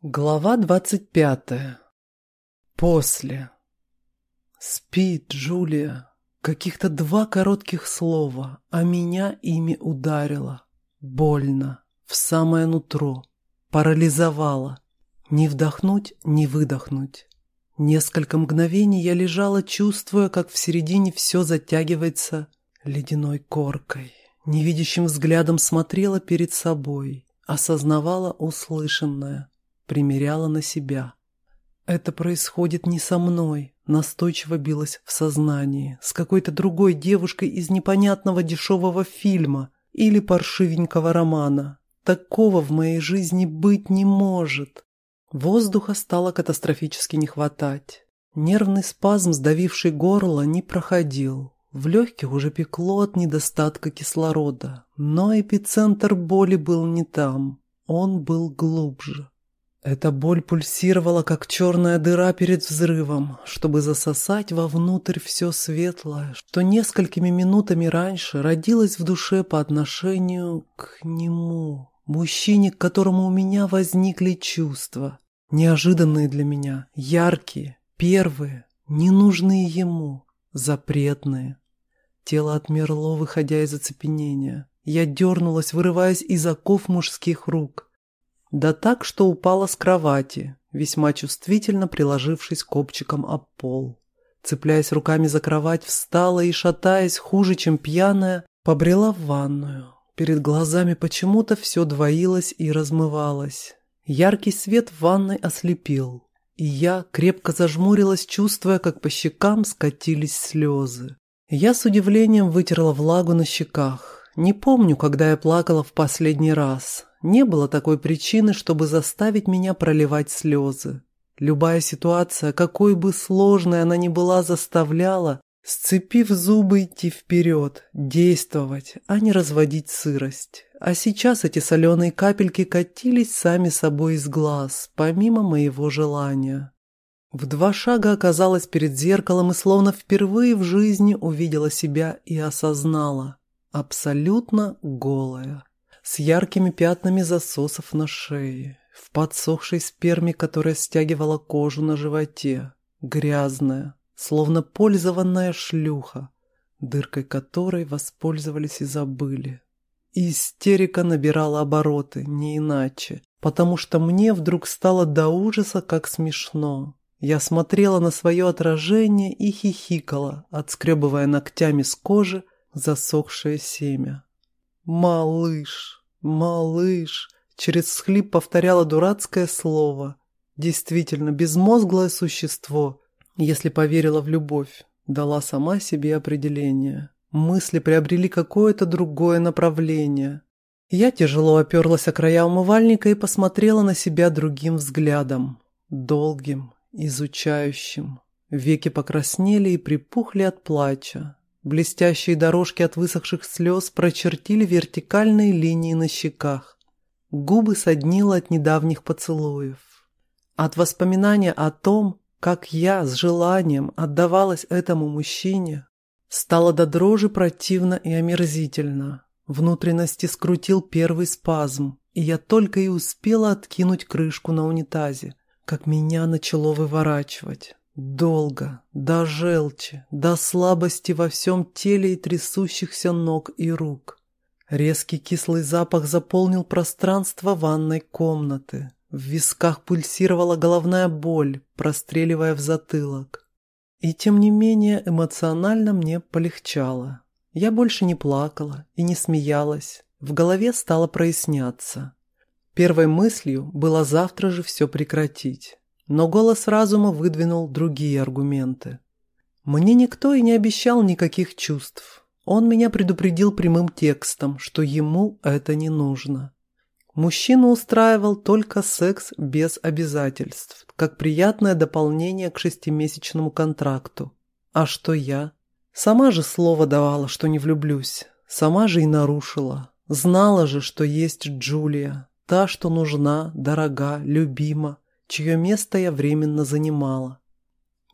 Глава двадцать пятая. После. Спит Джулия. Каких-то два коротких слова, а меня ими ударило. Больно. В самое нутро. Парализовало. Не вдохнуть, не выдохнуть. Несколько мгновений я лежала, чувствуя, как в середине все затягивается ледяной коркой. Невидящим взглядом смотрела перед собой, осознавала услышанное – примеряла на себя. Это происходит не со мной, настойчиво билась в сознании, с какой-то другой девушкой из непонятного дешевого фильма или паршивенького романа. Такого в моей жизни быть не может. Воздуха стало катастрофически не хватать. Нервный спазм, сдавивший горло, не проходил. В легких уже пекло от недостатка кислорода. Но эпицентр боли был не там. Он был глубже. Эта боль пульсировала, как черная дыра перед взрывом, чтобы засосать вовнутрь все светлое, что несколькими минутами раньше родилось в душе по отношению к нему, мужчине, к которому у меня возникли чувства, неожиданные для меня, яркие, первые, ненужные ему, запретные. Тело отмерло, выходя из оцепенения. Я дернулась, вырываясь из оков мужских рук. Да так, что упала с кровати, весьма чувствительно приложившись копчиком об пол. Цепляясь руками за кровать, встала и, шатаясь, хуже, чем пьяная, побрела в ванную. Перед глазами почему-то все двоилось и размывалось. Яркий свет в ванной ослепил, и я крепко зажмурилась, чувствуя, как по щекам скатились слезы. Я с удивлением вытерла влагу на щеках. Не помню, когда я плакала в последний раз не было такой причины, чтобы заставить меня проливать слезы. Любая ситуация, какой бы сложной она ни была, заставляла, сцепив зубы, идти вперед, действовать, а не разводить сырость. А сейчас эти соленые капельки катились сами собой из глаз, помимо моего желания. В два шага оказалась перед зеркалом и словно впервые в жизни увидела себя и осознала. Абсолютно голая с яркими пятнами засосов на шее, в подсохшей сперме, которая стягивала кожу на животе, грязная, словно пользованная шлюха, дыркой которой воспользовались и забыли. истерика набирала обороты, не иначе, потому что мне вдруг стало до ужаса как смешно. Я смотрела на свое отражение и хихикала, отскребывая ногтями с кожи засохшее семя. «Малыш!» «Малыш!» — через схлип повторяла дурацкое слово. Действительно, безмозглое существо, если поверила в любовь, дала сама себе определение. Мысли приобрели какое-то другое направление. Я тяжело оперлась о края умывальника и посмотрела на себя другим взглядом. Долгим, изучающим. Веки покраснели и припухли от плача. Блестящие дорожки от высохших слез прочертили вертикальные линии на щеках. Губы соднило от недавних поцелуев. От воспоминания о том, как я с желанием отдавалась этому мужчине, стало до дрожи противно и омерзительно. Внутренности скрутил первый спазм, и я только и успела откинуть крышку на унитазе, как меня начало выворачивать. Долго, до желчи, до слабости во всем теле и трясущихся ног и рук. Резкий кислый запах заполнил пространство ванной комнаты. В висках пульсировала головная боль, простреливая в затылок. И тем не менее эмоционально мне полегчало. Я больше не плакала и не смеялась. В голове стало проясняться. Первой мыслью было завтра же все прекратить. Но голос разума выдвинул другие аргументы. Мне никто и не обещал никаких чувств. Он меня предупредил прямым текстом, что ему это не нужно. Мужчину устраивал только секс без обязательств, как приятное дополнение к шестимесячному контракту. А что я? Сама же слово давала, что не влюблюсь. Сама же и нарушила. Знала же, что есть Джулия. Та, что нужна, дорога, любима чье место я временно занимала.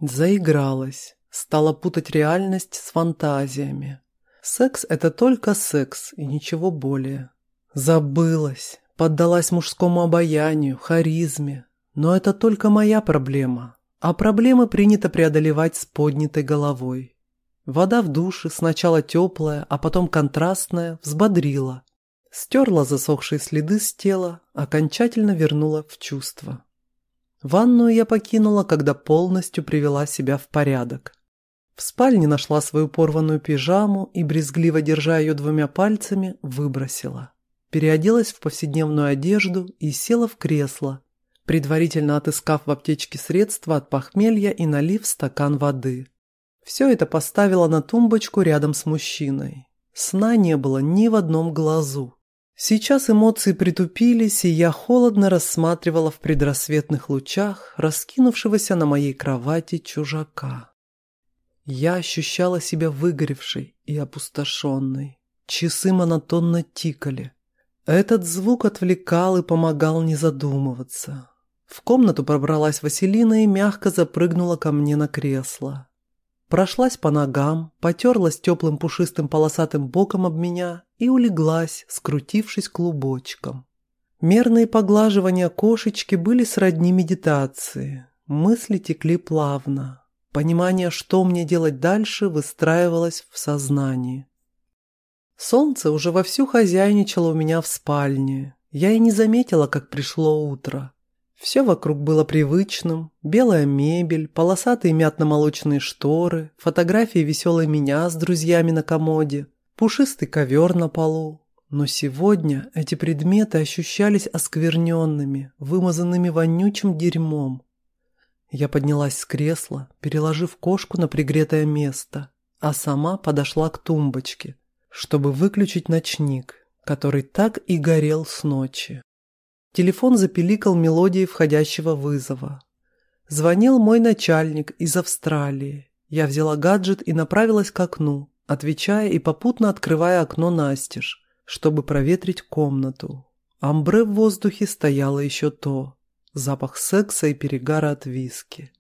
Заигралась, стала путать реальность с фантазиями. Секс – это только секс и ничего более. Забылась, поддалась мужскому обаянию, харизме, Но это только моя проблема, а проблемы принято преодолевать с поднятой головой. Вода в душе, сначала теплая, а потом контрастная, взбодрила. Стерла засохшие следы с тела, окончательно вернула в чувство. Ванную я покинула, когда полностью привела себя в порядок. В спальне нашла свою порванную пижаму и, брезгливо держа ее двумя пальцами, выбросила. Переоделась в повседневную одежду и села в кресло, предварительно отыскав в аптечке средства от похмелья и налив стакан воды. Все это поставила на тумбочку рядом с мужчиной. Сна не было ни в одном глазу. Сейчас эмоции притупились, и я холодно рассматривала в предрассветных лучах раскинувшегося на моей кровати чужака. Я ощущала себя выгоревшей и опустошенной. Часы монотонно тикали. Этот звук отвлекал и помогал не задумываться. В комнату пробралась Василина и мягко запрыгнула ко мне на кресло. Прошлась по ногам, потерлась теплым пушистым полосатым боком об меня и улеглась, скрутившись клубочком. Мерные поглаживания кошечки были сродни медитации. Мысли текли плавно. Понимание, что мне делать дальше, выстраивалось в сознании. Солнце уже вовсю хозяйничало у меня в спальне. Я и не заметила, как пришло утро. Все вокруг было привычным. Белая мебель, полосатые мятно-молочные шторы, фотографии веселой меня с друзьями на комоде, пушистый ковер на полу. Но сегодня эти предметы ощущались оскверненными, вымазанными вонючим дерьмом. Я поднялась с кресла, переложив кошку на пригретое место, а сама подошла к тумбочке, чтобы выключить ночник, который так и горел с ночи. Телефон запеликал мелодией входящего вызова. Звонил мой начальник из Австралии. Я взяла гаджет и направилась к окну, отвечая и попутно открывая окно настежь, чтобы проветрить комнату. Амбре в воздухе стояло еще то. Запах секса и перегара от виски.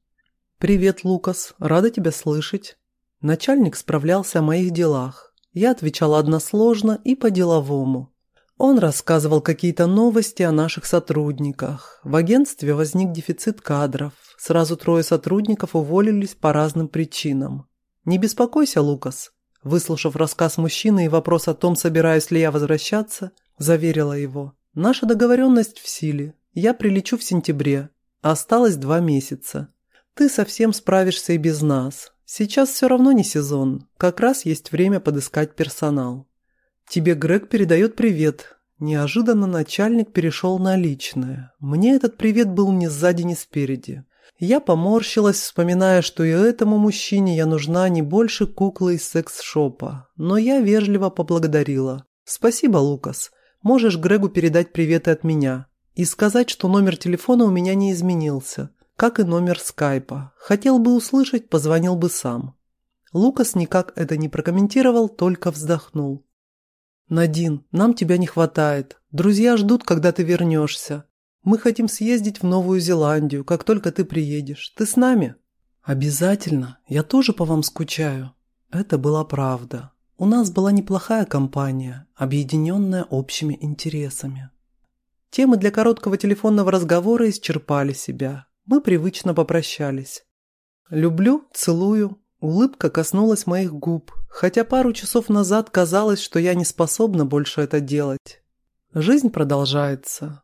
«Привет, Лукас. Рада тебя слышать». Начальник справлялся о моих делах. Я отвечала односложно и по-деловому. Он рассказывал какие-то новости о наших сотрудниках. В агентстве возник дефицит кадров. Сразу трое сотрудников уволились по разным причинам. «Не беспокойся, Лукас». Выслушав рассказ мужчины и вопрос о том, собираюсь ли я возвращаться, заверила его. «Наша договоренность в силе. Я прилечу в сентябре. Осталось два месяца. Ты совсем справишься и без нас. Сейчас все равно не сезон. Как раз есть время подыскать персонал». «Тебе Грег передает привет». Неожиданно начальник перешел на личное. Мне этот привет был ни сзади, ни спереди. Я поморщилась, вспоминая, что и этому мужчине я нужна не больше куклы из секс-шопа. Но я вежливо поблагодарила. «Спасибо, Лукас. Можешь Грегу передать приветы от меня. И сказать, что номер телефона у меня не изменился, как и номер скайпа. Хотел бы услышать, позвонил бы сам». Лукас никак это не прокомментировал, только вздохнул. «Надин, нам тебя не хватает. Друзья ждут, когда ты вернешься. Мы хотим съездить в Новую Зеландию, как только ты приедешь. Ты с нами?» «Обязательно. Я тоже по вам скучаю». Это была правда. У нас была неплохая компания, объединенная общими интересами. Темы для короткого телефонного разговора исчерпали себя. Мы привычно попрощались. «Люблю, целую, Улыбка коснулась моих губ, хотя пару часов назад казалось, что я не способна больше это делать. Жизнь продолжается.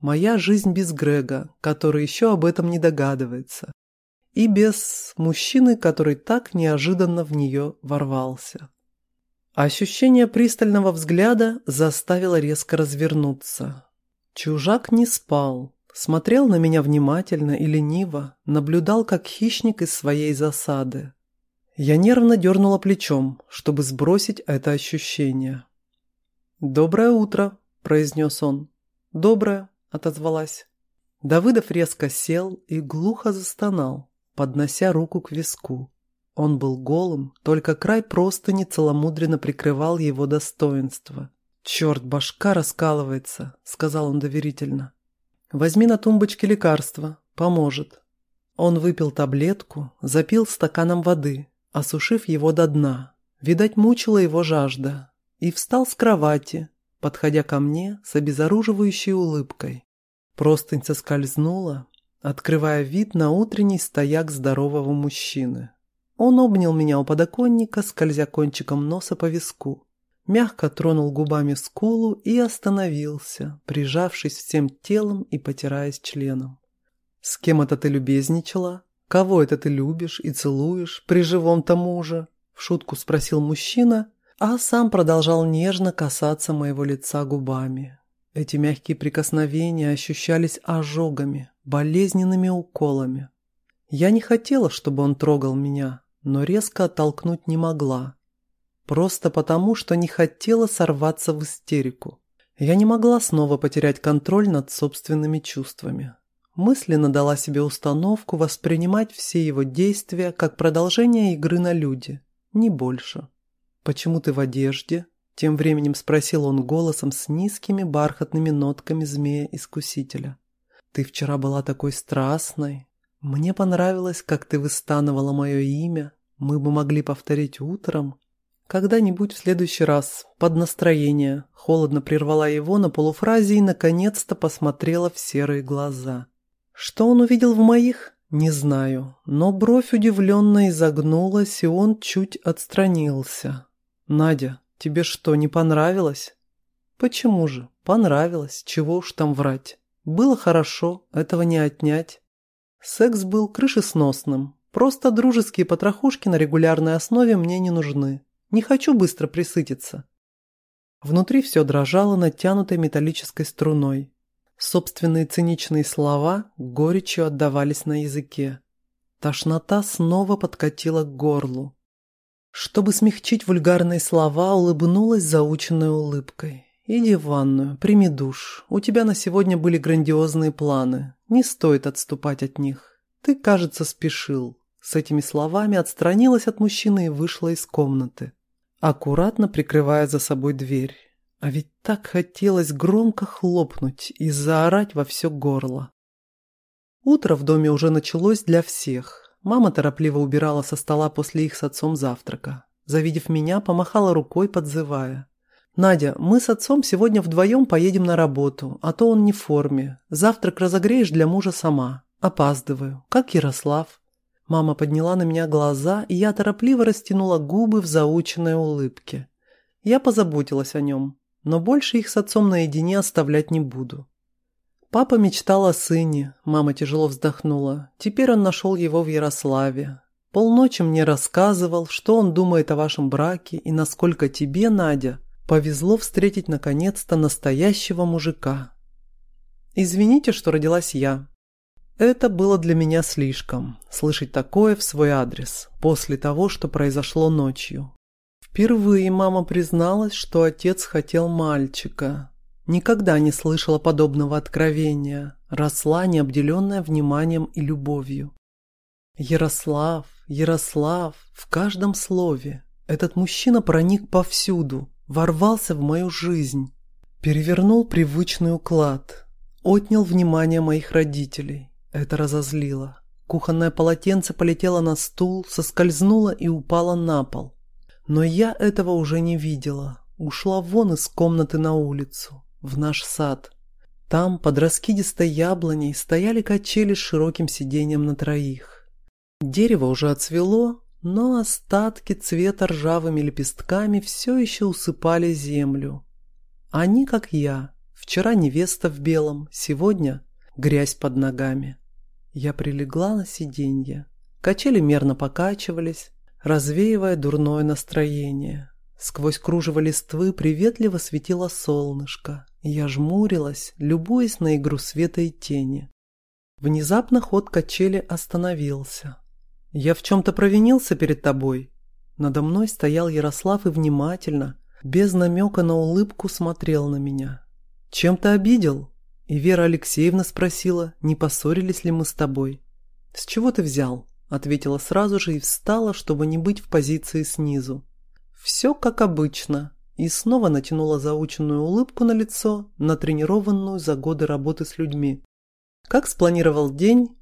Моя жизнь без Грега, который еще об этом не догадывается. И без мужчины, который так неожиданно в нее ворвался. Ощущение пристального взгляда заставило резко развернуться. Чужак не спал, смотрел на меня внимательно и лениво, наблюдал как хищник из своей засады. Я нервно дернула плечом, чтобы сбросить это ощущение. «Доброе утро», – произнес он. «Доброе», – отозвалась. Давыдов резко сел и глухо застонал, поднося руку к виску. Он был голым, только край простыни целомудренно прикрывал его достоинство. «Черт, башка раскалывается», – сказал он доверительно. «Возьми на тумбочке лекарство, поможет». Он выпил таблетку, запил стаканом воды, осушив его до дна. Видать, мучила его жажда. И встал с кровати, подходя ко мне с обезоруживающей улыбкой. Простынь соскользнула, открывая вид на утренний стояк здорового мужчины. Он обнял меня у подоконника, скользя кончиком носа по виску, мягко тронул губами скулу и остановился, прижавшись всем телом и потираясь членом. «С кем это ты любезничала? Кого это ты любишь и целуешь при живом тому же?» – в шутку спросил мужчина, а сам продолжал нежно касаться моего лица губами. Эти мягкие прикосновения ощущались ожогами, болезненными уколами. Я не хотела, чтобы он трогал меня, но резко оттолкнуть не могла. Просто потому, что не хотела сорваться в истерику. Я не могла снова потерять контроль над собственными чувствами. Мысленно дала себе установку воспринимать все его действия как продолжение игры на люди, не больше. «Почему ты в одежде?» Тем временем спросил он голосом с низкими бархатными нотками змея-искусителя. «Ты вчера была такой страстной. Мне понравилось, как ты выстанывала мое имя. Мы бы могли повторить утром. Когда-нибудь в следующий раз, под настроение». Холодно прервала его на полуфразе и, наконец-то, посмотрела в серые глаза. Что он увидел в моих? Не знаю, но бровь удивленно изогнулась, и он чуть отстранился. «Надя, тебе что, не понравилось?» «Почему же? Понравилось. Чего уж там врать. Было хорошо, этого не отнять. Секс был крышесносным. Просто дружеские потрохушки на регулярной основе мне не нужны. Не хочу быстро присытиться». Внутри все дрожало натянутой металлической струной. Собственные циничные слова горечью отдавались на языке. Тошнота снова подкатила к горлу. Чтобы смягчить вульгарные слова, улыбнулась заученной улыбкой. «Иди в ванную, прими душ. У тебя на сегодня были грандиозные планы. Не стоит отступать от них. Ты, кажется, спешил». С этими словами отстранилась от мужчины и вышла из комнаты, аккуратно прикрывая за собой дверь. А ведь так хотелось громко хлопнуть и заорать во все горло. Утро в доме уже началось для всех. Мама торопливо убирала со стола после их с отцом завтрака. Завидев меня, помахала рукой, подзывая. «Надя, мы с отцом сегодня вдвоем поедем на работу, а то он не в форме. Завтрак разогреешь для мужа сама. Опаздываю. Как Ярослав?» Мама подняла на меня глаза, и я торопливо растянула губы в заученной улыбке. Я позаботилась о нем, но больше их с отцом наедине оставлять не буду. Папа мечтал о сыне, мама тяжело вздохнула. Теперь он нашел его в Ярославе. Полночи мне рассказывал, что он думает о вашем браке и насколько тебе, Надя, повезло встретить наконец-то настоящего мужика. Извините, что родилась я. Это было для меня слишком, слышать такое в свой адрес, после того, что произошло ночью. Впервые мама призналась, что отец хотел мальчика, Никогда не слышала подобного откровения, росла необделенная вниманием и любовью. Ярослав, Ярослав, в каждом слове. Этот мужчина проник повсюду, ворвался в мою жизнь, перевернул привычный уклад, отнял внимание моих родителей. Это разозлило. Кухонное полотенце полетело на стул, соскользнуло и упало на пол. Но я этого уже не видела. Ушла вон из комнаты на улицу в наш сад. Там, под раскидистой яблоней, стояли качели с широким сиденьем на троих. Дерево уже отцвело, но остатки цвета ржавыми лепестками все еще усыпали землю. Они, как я, вчера невеста в белом, сегодня грязь под ногами. Я прилегла на сиденье. Качели мерно покачивались, развеивая дурное настроение. Сквозь кружево листвы приветливо светило солнышко. Я жмурилась, любуясь на игру света и тени. Внезапно ход качели остановился. «Я в чем-то провинился перед тобой?» Надо мной стоял Ярослав и внимательно, без намека на улыбку, смотрел на меня. «Чем-то обидел?» И Вера Алексеевна спросила, не поссорились ли мы с тобой. «С чего ты взял?» Ответила сразу же и встала, чтобы не быть в позиции снизу. «Все как обычно», и снова натянула заученную улыбку на лицо, натренированную за годы работы с людьми. Как спланировал день,